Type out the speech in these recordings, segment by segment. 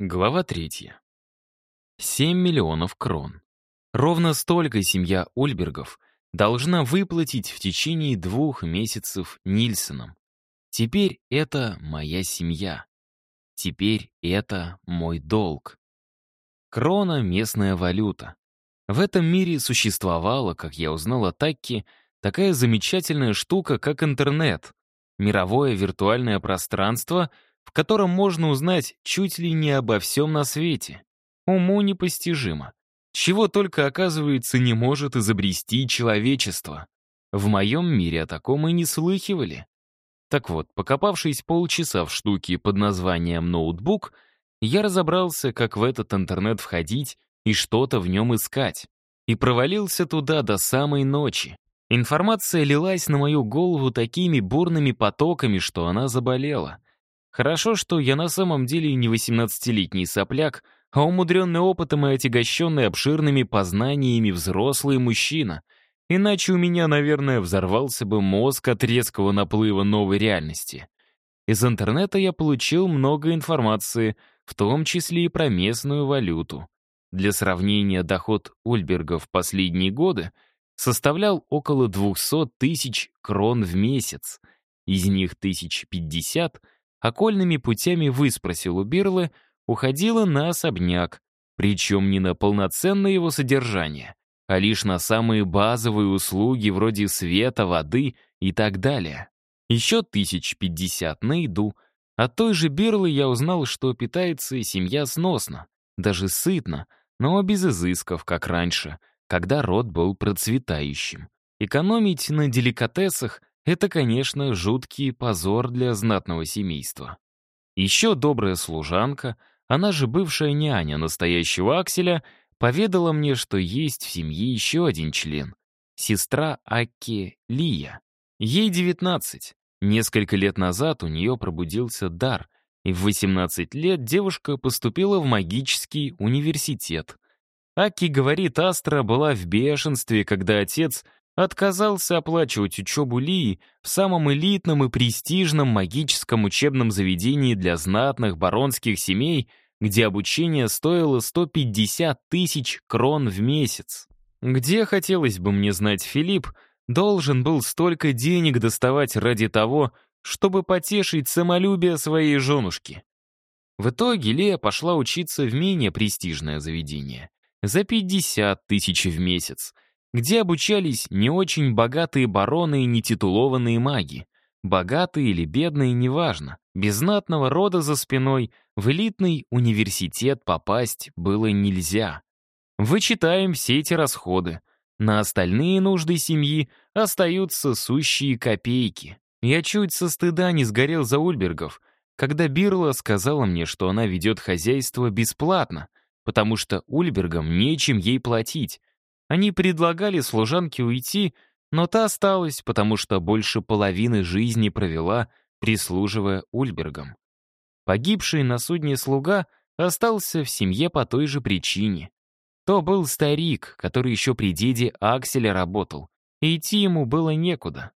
Глава третья. 7 миллионов крон. Ровно столько семья Ольбергов должна выплатить в течение двух месяцев Нильсонам. Теперь это моя семья. Теперь это мой долг. Крона — местная валюта. В этом мире существовала, как я узнал о Такке, такая замечательная штука, как интернет. Мировое виртуальное пространство — в котором можно узнать чуть ли не обо всем на свете. Уму непостижимо. Чего только, оказывается, не может изобрести человечество. В моем мире о таком и не слыхивали. Так вот, покопавшись полчаса в штуке под названием «ноутбук», я разобрался, как в этот интернет входить и что-то в нем искать. И провалился туда до самой ночи. Информация лилась на мою голову такими бурными потоками, что она заболела. Хорошо, что я на самом деле не 18-летний сопляк, а умудренный опытом и отягощенный обширными познаниями взрослый мужчина. Иначе у меня, наверное, взорвался бы мозг от резкого наплыва новой реальности. Из интернета я получил много информации, в том числе и про местную валюту. Для сравнения, доход Ульберга в последние годы составлял около 200 тысяч крон в месяц. Из них 1050 — окольными путями выспросил у Бирлы, уходила на особняк, причем не на полноценное его содержание, а лишь на самые базовые услуги вроде света, воды и так далее. Еще тысяч пятьдесят на еду. От той же Бирлы я узнал, что питается семья сносно, даже сытно, но без изысков, как раньше, когда род был процветающим. Экономить на деликатесах это, конечно, жуткий позор для знатного семейства. Еще добрая служанка, она же бывшая няня настоящего Акселя, поведала мне, что есть в семье еще один член — сестра Акки Лия. Ей 19. Несколько лет назад у нее пробудился дар, и в 18 лет девушка поступила в магический университет. Аки говорит, Астра была в бешенстве, когда отец — отказался оплачивать учебу Лии в самом элитном и престижном магическом учебном заведении для знатных баронских семей, где обучение стоило 150 тысяч крон в месяц. Где, хотелось бы мне знать, Филипп должен был столько денег доставать ради того, чтобы потешить самолюбие своей женушки. В итоге Лея пошла учиться в менее престижное заведение. За 50 тысяч в месяц — где обучались не очень богатые бароны и нетитулованные маги. Богатые или бедные, неважно. Без знатного рода за спиной в элитный университет попасть было нельзя. Вычитаем все эти расходы. На остальные нужды семьи остаются сущие копейки. Я чуть со стыда не сгорел за Ульбергов, когда Бирла сказала мне, что она ведет хозяйство бесплатно, потому что Ульбергам нечем ей платить, они предлагали служанке уйти, но та осталась, потому что больше половины жизни провела, прислуживая Ульбергам. Погибший на судне слуга остался в семье по той же причине. То был старик, который еще при деде Акселя работал, и идти ему было некуда.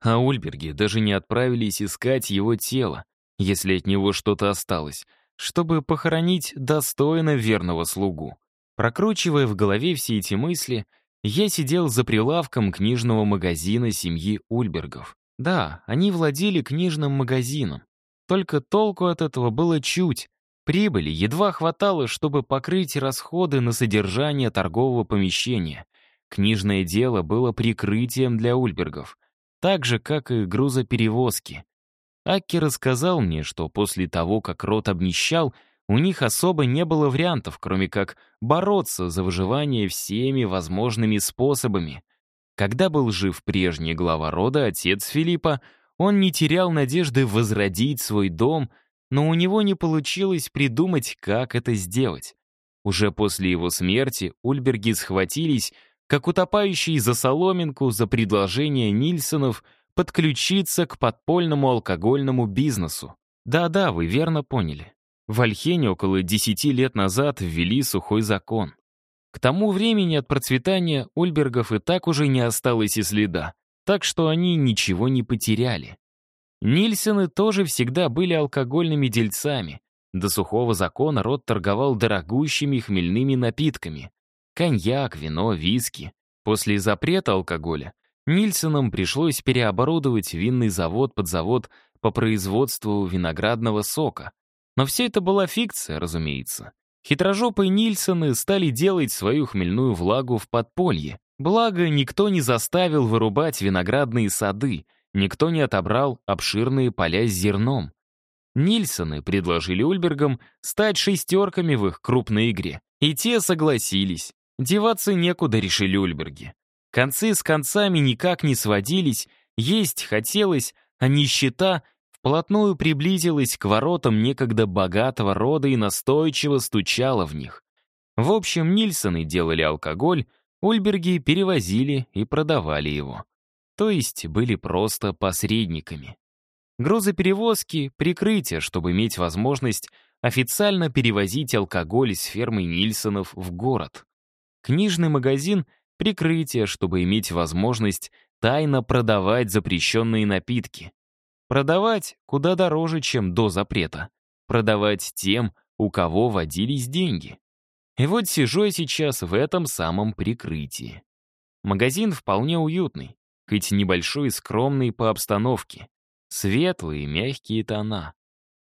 А Ульберги даже не отправились искать его тело, если от него что-то осталось, чтобы похоронить достойно верного слугу. Прокручивая в голове все эти мысли, я сидел за прилавком книжного магазина семьи Ульбергов. Да, они владели книжным магазином. Только толку от этого было чуть. Прибыли едва хватало, чтобы покрыть расходы на содержание торгового помещения. Книжное дело было прикрытием для Ульбергов, так же, как и грузоперевозки. Акки рассказал мне, что после того, как рот обнищал, у них особо не было вариантов, кроме как бороться за выживание всеми возможными способами. Когда был жив прежний глава рода, отец Филиппа, он не терял надежды возродить свой дом, но у него не получилось придумать, как это сделать. Уже после его смерти Ульберги схватились, как утопающие за соломинку за предложение Нильсонов подключиться к подпольному алкогольному бизнесу. Да-да, вы верно поняли. В Альхене около 10 лет назад ввели сухой закон. К тому времени от процветания Ольбергов и так уже не осталось и следа, так что они ничего не потеряли. Нильсены тоже всегда были алкогольными дельцами, До сухого закона род торговал дорогущими хмельными напитками. Коньяк, вино, виски. После запрета алкоголя Нильсонам пришлось переоборудовать винный завод под завод по производству виноградного сока. Но все это была фикция, разумеется. Хитрожопые Нильсоны стали делать свою хмельную влагу в подполье. Благо, никто не заставил вырубать виноградные сады, никто не отобрал обширные поля с зерном. Нильсоны предложили Ульбергам стать шестерками в их крупной игре. И те согласились. Деваться некуда, решили Ульберги. Концы с концами никак не сводились, есть хотелось, а нищета вплотную приблизилась к воротам некогда богатого рода и настойчиво стучала в них. В общем, Нильсоны делали алкоголь, Ульберги перевозили и продавали его. То есть были просто посредниками. Грузоперевозки — прикрытие, чтобы иметь возможность официально перевозить алкоголь из фермы Нильсонов в город. Книжный магазин — прикрытие, чтобы иметь возможность тайно продавать запрещенные напитки. Продавать куда дороже, чем до запрета. Продавать тем, у кого водились деньги. И вот сижу я сейчас в этом самом прикрытии. Магазин вполне уютный, хоть небольшой и скромный по обстановке. Светлые, мягкие тона.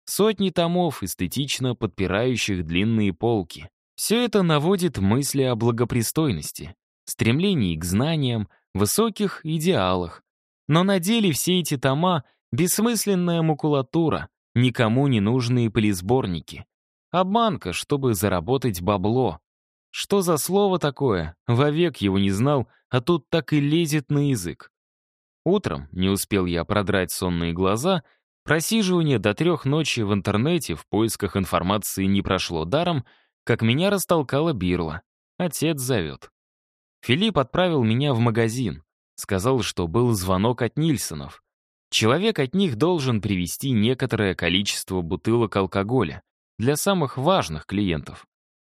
Сотни томов, эстетично подпирающих длинные полки. Все это наводит мысли о благопристойности, стремлении к знаниям, высоких идеалах. Но на деле все эти тома — бессмысленная макулатура, никому не нужные полисборники. Обманка, чтобы заработать бабло. Что за слово такое? Вовек его не знал, а тут так и лезет на язык. Утром, не успел я продрать сонные глаза, просиживание до трех ночи в интернете в поисках информации не прошло даром, как меня растолкала Бирла. Отец зовет. Филипп отправил меня в магазин. Сказал, что был звонок от Нильсонов. Человек от них должен привезти некоторое количество бутылок алкоголя для самых важных клиентов.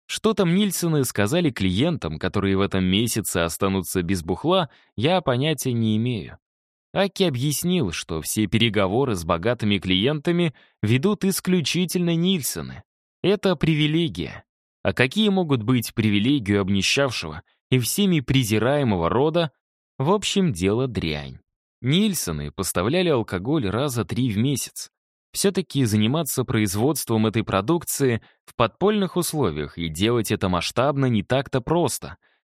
Что там Нильсоны сказали клиентам, которые в этом месяце останутся без бухла, я понятия не имею. Аки объяснил, что все переговоры с богатыми клиентами ведут исключительно Нильсоны. Это привилегия. А какие могут быть привилегии обнищавшего и всеми презираемого рода? В общем, дело дрянь. Нильсоны поставляли алкоголь раза три в месяц. Все-таки заниматься производством этой продукции в подпольных условиях и делать это масштабно не так-то просто.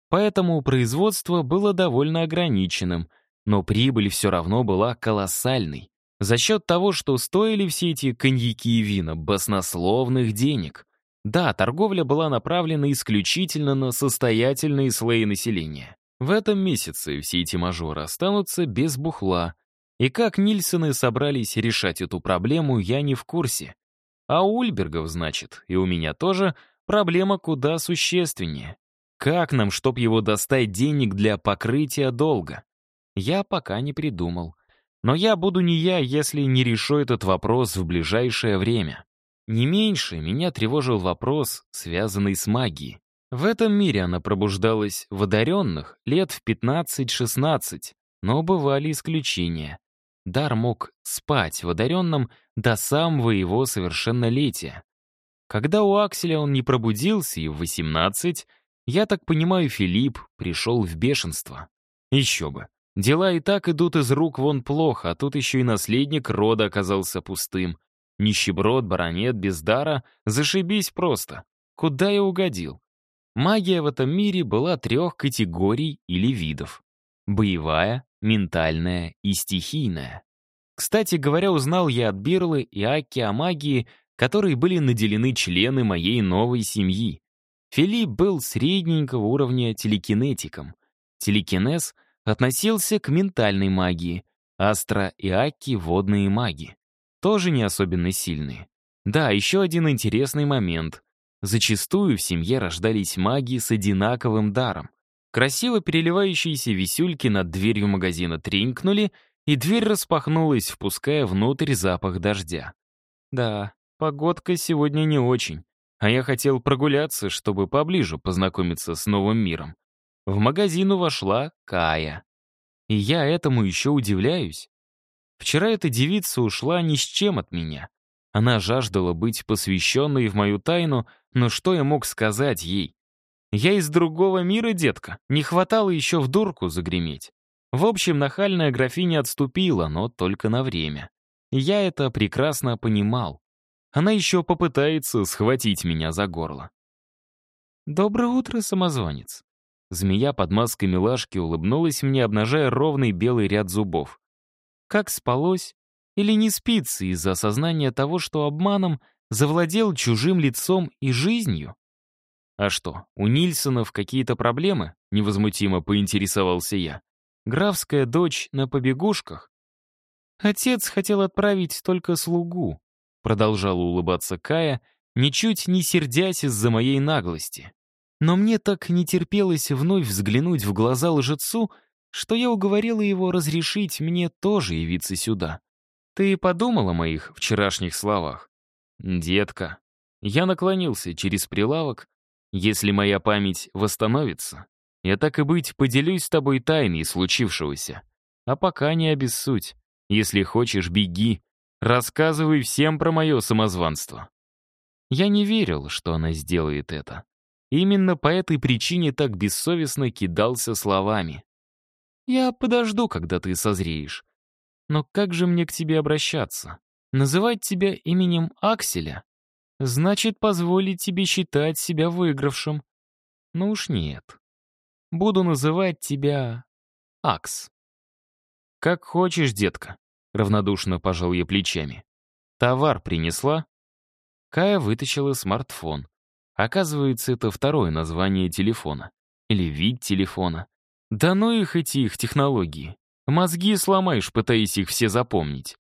Поэтому производство было довольно ограниченным — но прибыль все равно была колоссальной. За счет того, что стоили все эти коньяки и вина баснословных денег. Да, торговля была направлена исключительно на состоятельные слои населения. В этом месяце все эти мажоры останутся без бухла. И как Нильсоны собрались решать эту проблему, я не в курсе. А у Ульбергов, значит, и у меня тоже, проблема куда существеннее. Как нам, чтоб его достать денег для покрытия долга? Я пока не придумал. Но я буду не я, если не решу этот вопрос в ближайшее время. Не меньше меня тревожил вопрос, связанный с магией. В этом мире она пробуждалась в одаренных лет в 15-16, но бывали исключения. Дар мог спать в одаренном до самого его совершеннолетия. Когда у Акселя он не пробудился и в 18, я так понимаю, Филипп пришел в бешенство. Еще бы. Дела и так идут из рук вон плохо, а тут еще и наследник рода оказался пустым. Нищеброд, баронет, без дара, зашибись просто. Куда я угодил? Магия в этом мире была трех категорий или видов. Боевая, ментальная и стихийная. Кстати говоря, узнал я от Бирлы и Аки о магии, которые были наделены члены моей новой семьи. Филипп был средненького уровня телекинетиком. Телекинез относился к ментальной магии, Астра и Акки — водные маги. Тоже не особенно сильные. Да, еще один интересный момент. Зачастую в семье рождались маги с одинаковым даром. Красиво переливающиеся висюльки над дверью магазина тренькнули, и дверь распахнулась, впуская внутрь запах дождя. Да, погодка сегодня не очень, а я хотел прогуляться, чтобы поближе познакомиться с новым миром. В магазин вошла Кая. И я этому еще удивляюсь. Вчера эта девица ушла ни с чем от меня. Она жаждала быть посвященной в мою тайну, но что я мог сказать ей? Я из другого мира, детка. Не хватало еще в дурку загреметь. В общем, нахальная графиня отступила, но только на время. Я это прекрасно понимал. Она еще попытается схватить меня за горло. «Доброе утро, самозванец». Змея под маской милашки улыбнулась мне, обнажая ровный белый ряд зубов. «Как спалось? Или не спится из-за осознания того, что обманом завладел чужим лицом и жизнью?» «А что, у Нильсонов какие-то проблемы?» — невозмутимо поинтересовался я. «Графская дочь на побегушках?» «Отец хотел отправить только слугу», — продолжала улыбаться Кая, ничуть не сердясь из-за моей наглости. Но мне так не терпелось вновь взглянуть в глаза лжецу, что я уговорила его разрешить мне тоже явиться сюда. Ты подумал о моих вчерашних словах? Детка. Я наклонился через прилавок. Если моя память восстановится, я так и быть поделюсь с тобой тайной случившегося. А пока не обессудь. Если хочешь, беги. Рассказывай всем про мое самозванство. Я не верил, что она сделает это. Именно по этой причине так бессовестно кидался словами. «Я подожду, когда ты созреешь. Но как же мне к тебе обращаться? Называть тебя именем Акселя? Значит, позволить тебе считать себя выигравшим. Ну уж нет. Буду называть тебя Акс. Как хочешь, детка, равнодушно пожал я плечами. Товар принесла? Кая вытащила смартфон. Оказывается, это второе название телефона. Или вид телефона. Да ну их эти их технологии. Мозги сломаешь, пытаясь их все запомнить.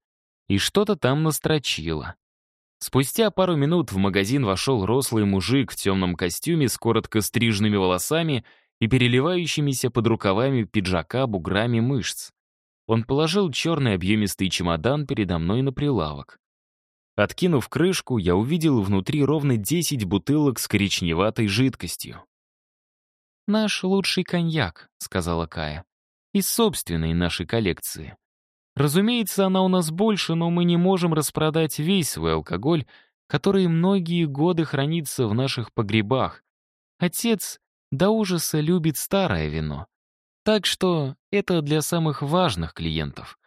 И что-то там настрочило. Спустя пару минут в магазин вошел рослый мужик в темном костюме с коротко стриженными волосами и переливающимися под рукавами пиджака буграми мышц. Он положил черный объемистый чемодан передо мной на прилавок. Откинув крышку, я увидел внутри ровно 10 бутылок с коричневатой жидкостью. «Наш лучший коньяк», — сказала Кая, — «из собственной нашей коллекции. Разумеется, она у нас больше, но мы не можем распродать весь свой алкоголь, который многие годы хранится в наших погребах. Отец до ужаса любит старое вино. Так что это для самых важных клиентов.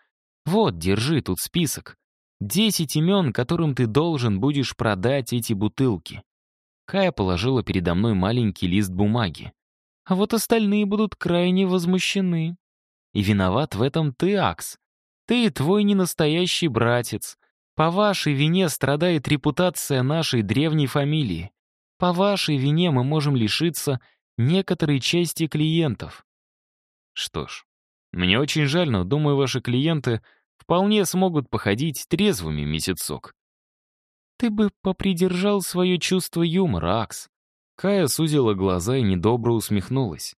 Вот, держи тут список. Десять имен, которым ты должен будешь продать эти бутылки. Кая положила передо мной маленький лист бумаги. А вот остальные будут крайне возмущены. И виноват в этом ты, Акс. Ты твой ненастоящий братец. По вашей вине страдает репутация нашей древней фамилии. По вашей вине мы можем лишиться некоторой части клиентов. Что ж, мне очень жаль, но думаю, ваши клиенты вполне смогут походить трезвыми месяцок. Ты бы попридержал свое чувство юмора, Акс. Кая сузила глаза и недобро усмехнулась.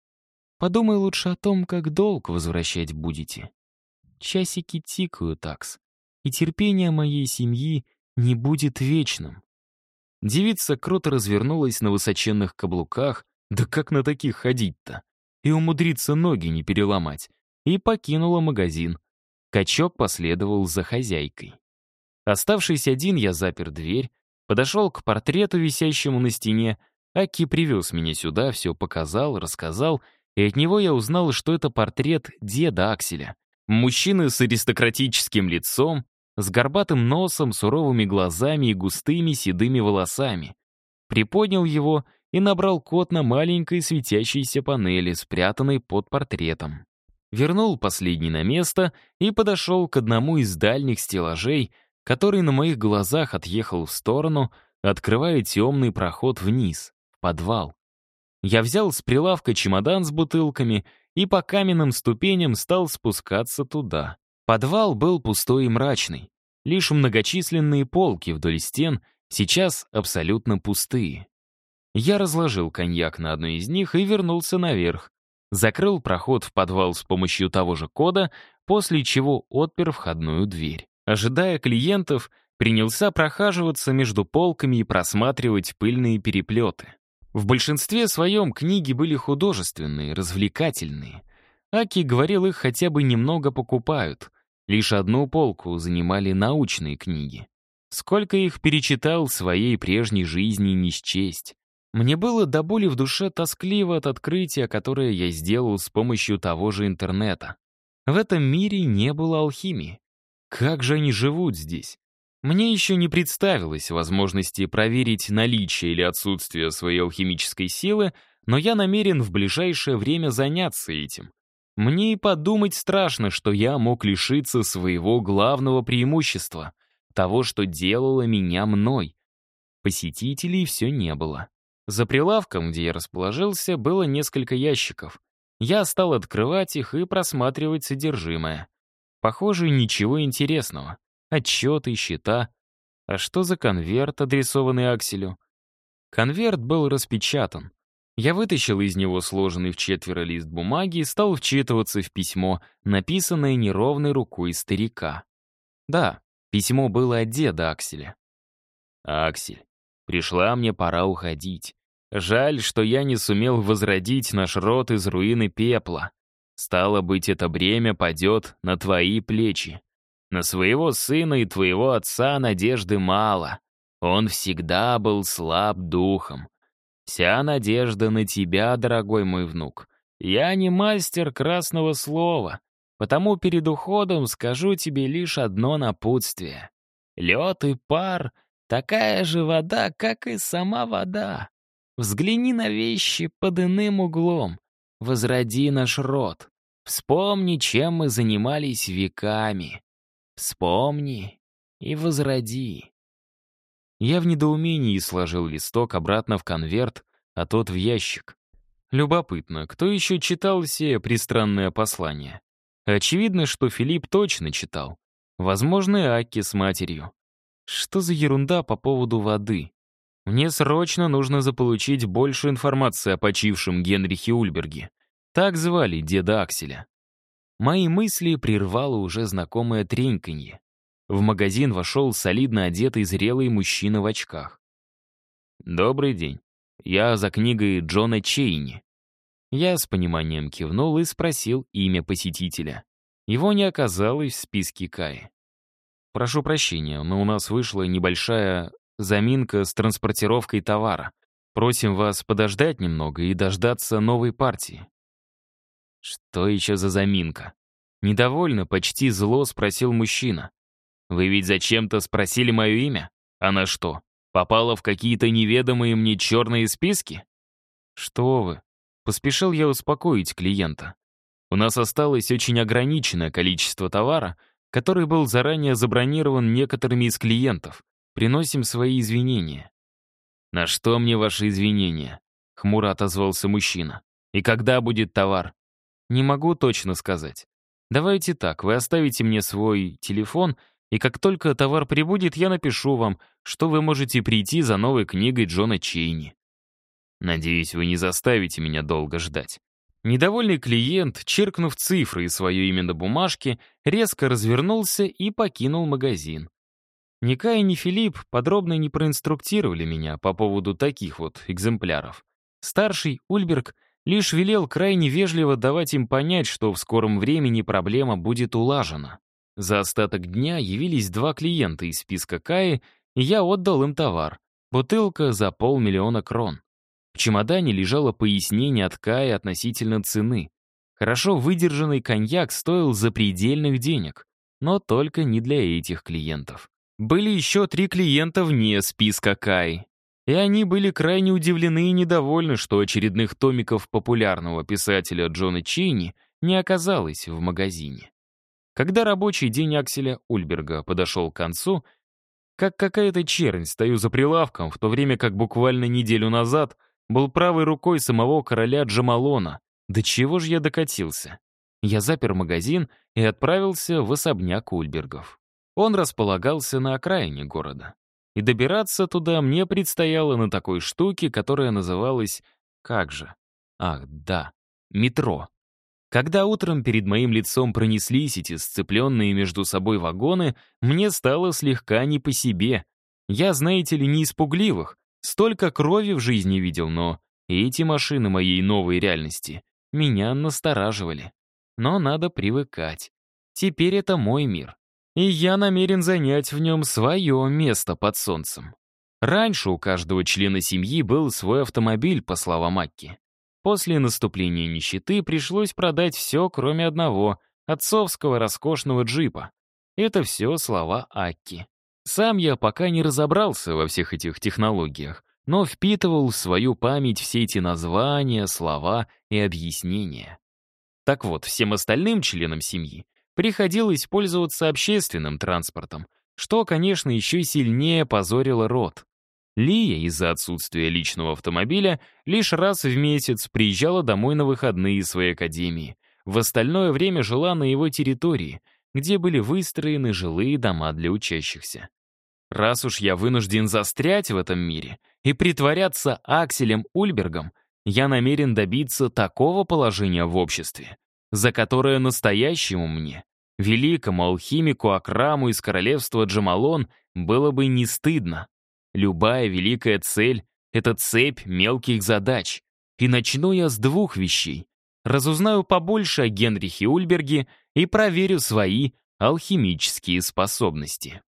Подумай лучше о том, как долг возвращать будете. Часики тикают, Акс, и терпение моей семьи не будет вечным. Девица круто развернулась на высоченных каблуках, да как на таких ходить-то, и умудриться ноги не переломать, и покинула магазин, Качок последовал за хозяйкой. Оставшись один, я запер дверь, подошел к портрету, висящему на стене. Аки привез меня сюда, все показал, рассказал, и от него я узнал, что это портрет деда Акселя. Мужчины с аристократическим лицом, с горбатым носом, суровыми глазами и густыми седыми волосами. Приподнял его и набрал код на маленькой светящейся панели, спрятанной под портретом вернул последний на место и подошел к одному из дальних стеллажей, который на моих глазах отъехал в сторону, открывая темный проход вниз, в подвал. Я взял с прилавка чемодан с бутылками и по каменным ступеням стал спускаться туда. Подвал был пустой и мрачный. Лишь многочисленные полки вдоль стен сейчас абсолютно пустые. Я разложил коньяк на одной из них и вернулся наверх, закрыл проход в подвал с помощью того же кода, после чего отпер входную дверь. Ожидая клиентов, принялся прохаживаться между полками и просматривать пыльные переплеты. В большинстве своем книги были художественные, развлекательные. Аки говорил, их хотя бы немного покупают. Лишь одну полку занимали научные книги. Сколько их перечитал в своей прежней жизни не счесть. Мне было до боли в душе тоскливо от открытия, которое я сделал с помощью того же интернета. В этом мире не было алхимии. Как же они живут здесь? Мне еще не представилось возможности проверить наличие или отсутствие своей алхимической силы, но я намерен в ближайшее время заняться этим. Мне и подумать страшно, что я мог лишиться своего главного преимущества — того, что делало меня мной. Посетителей все не было. За прилавком, где я расположился, было несколько ящиков. Я стал открывать их и просматривать содержимое. Похоже, ничего интересного. Отчеты, счета. А что за конверт, адресованный Акселю? Конверт был распечатан. Я вытащил из него сложенный в четверо лист бумаги и стал вчитываться в письмо, написанное неровной рукой старика. Да, Письмо было от деда Акселя. «Аксель, пришла мне пора уходить. Жаль, что я не сумел возродить наш род из руины пепла. Стало быть, это бремя падет на твои плечи. На своего сына и твоего отца надежды мало. Он всегда был слаб духом. Вся надежда на тебя, дорогой мой внук. Я не мастер красного слова, Потому перед уходом скажу тебе лишь одно напутствие. Лед и пар — такая же вода, как и сама вода. Взгляни на вещи под иным углом. Возроди наш род. Вспомни, чем мы занимались веками. Вспомни и возроди. Я в недоумении сложил листок обратно в конверт, а тот в ящик. Любопытно, кто еще читал все пристранное послание? Очевидно, что Филипп точно читал. Возможно, и Акки с матерью. Что за ерунда по поводу воды? Мне срочно нужно заполучить больше информации о почившем Генрихе Ульберге. Так звали деда Акселя. Мои мысли прервало уже знакомое треньканье. В магазин вошел солидно одетый зрелый мужчина в очках. «Добрый день. Я за книгой Джона Чейни. Я с пониманием кивнул и спросил имя посетителя. Его не оказалось в списке Каи. «Прошу прощения, но у нас вышла небольшая заминка с транспортировкой товара. Просим вас подождать немного и дождаться новой партии». «Что еще за заминка?» Недовольно, почти зло спросил мужчина. «Вы ведь зачем-то спросили мое имя? Она что, попала в какие-то неведомые мне черные списки?» «Что вы?» Поспешил я успокоить клиента. У нас осталось очень ограниченное количество товара, который был заранее забронирован некоторыми из клиентов. Приносим свои извинения. «На что мне ваши извинения?» — хмуро отозвался мужчина. «И когда будет товар?» «Не могу точно сказать. Давайте так, вы оставите мне свой телефон, и как только товар прибудет, я напишу вам, что вы можете прийти за новой книгой Джона Чейни. Надеюсь, вы не заставите меня долго ждать. Недовольный клиент, черкнув цифры и свое имя на бумажке, резко развернулся и покинул магазин. Ни Кай, ни Филипп подробно не проинструктировали меня по поводу таких вот экземпляров. Старший, Ульберг, лишь велел крайне вежливо давать им понять, что в скором времени проблема будет улажена. За остаток дня явились два клиента из списка Каи, и я отдал им товар. Бутылка за полмиллиона крон. В чемодане лежало пояснение от Кая относительно цены. Хорошо выдержанный коньяк стоил запредельных денег, но только не для этих клиентов. Были еще три клиента вне списка Кай. И они были крайне удивлены и недовольны, что очередных томиков популярного писателя Джона Чейни не оказалось в магазине. Когда рабочий день Акселя Ульберга подошел к концу, как какая-то чернь стою за прилавком, в то время как буквально неделю назад — был правой рукой самого короля Джамалона. До чего же я докатился? Я запер магазин и отправился в особняк Ульбергов. Он располагался на окраине города. И добираться туда мне предстояло на такой штуке, которая называлась... Как же? Ах, да, метро. Когда утром перед моим лицом пронеслись эти сцепленные между собой вагоны, мне стало слегка не по себе. Я, знаете ли, не испугливых, Столько крови в жизни видел, но эти машины моей новой реальности меня настораживали. Но надо привыкать. Теперь это мой мир. И я намерен занять в нем свое место под солнцем. Раньше у каждого члена семьи был свой автомобиль, по словам Акки. После наступления нищеты пришлось продать все, кроме одного, отцовского роскошного джипа. Это все слова Акки. Сам я пока не разобрался во всех этих технологиях, но впитывал в свою память все эти названия, слова и объяснения. Так вот, всем остальным членам семьи приходилось пользоваться общественным транспортом, что, конечно, еще сильнее позорило род. Лия из-за отсутствия личного автомобиля лишь раз в месяц приезжала домой на выходные своей академии. В остальное время жила на его территории, где были выстроены жилые дома для учащихся. Раз уж я вынужден застрять в этом мире и притворяться Акселем Ульбергом, я намерен добиться такого положения в обществе, за которое настоящему мне, великому алхимику Акраму из королевства Джамалон, было бы не стыдно. Любая великая цель — это цепь мелких задач. И начну я с двух вещей. Разузнаю побольше о Генрихе Ульберге и проверю свои алхимические способности.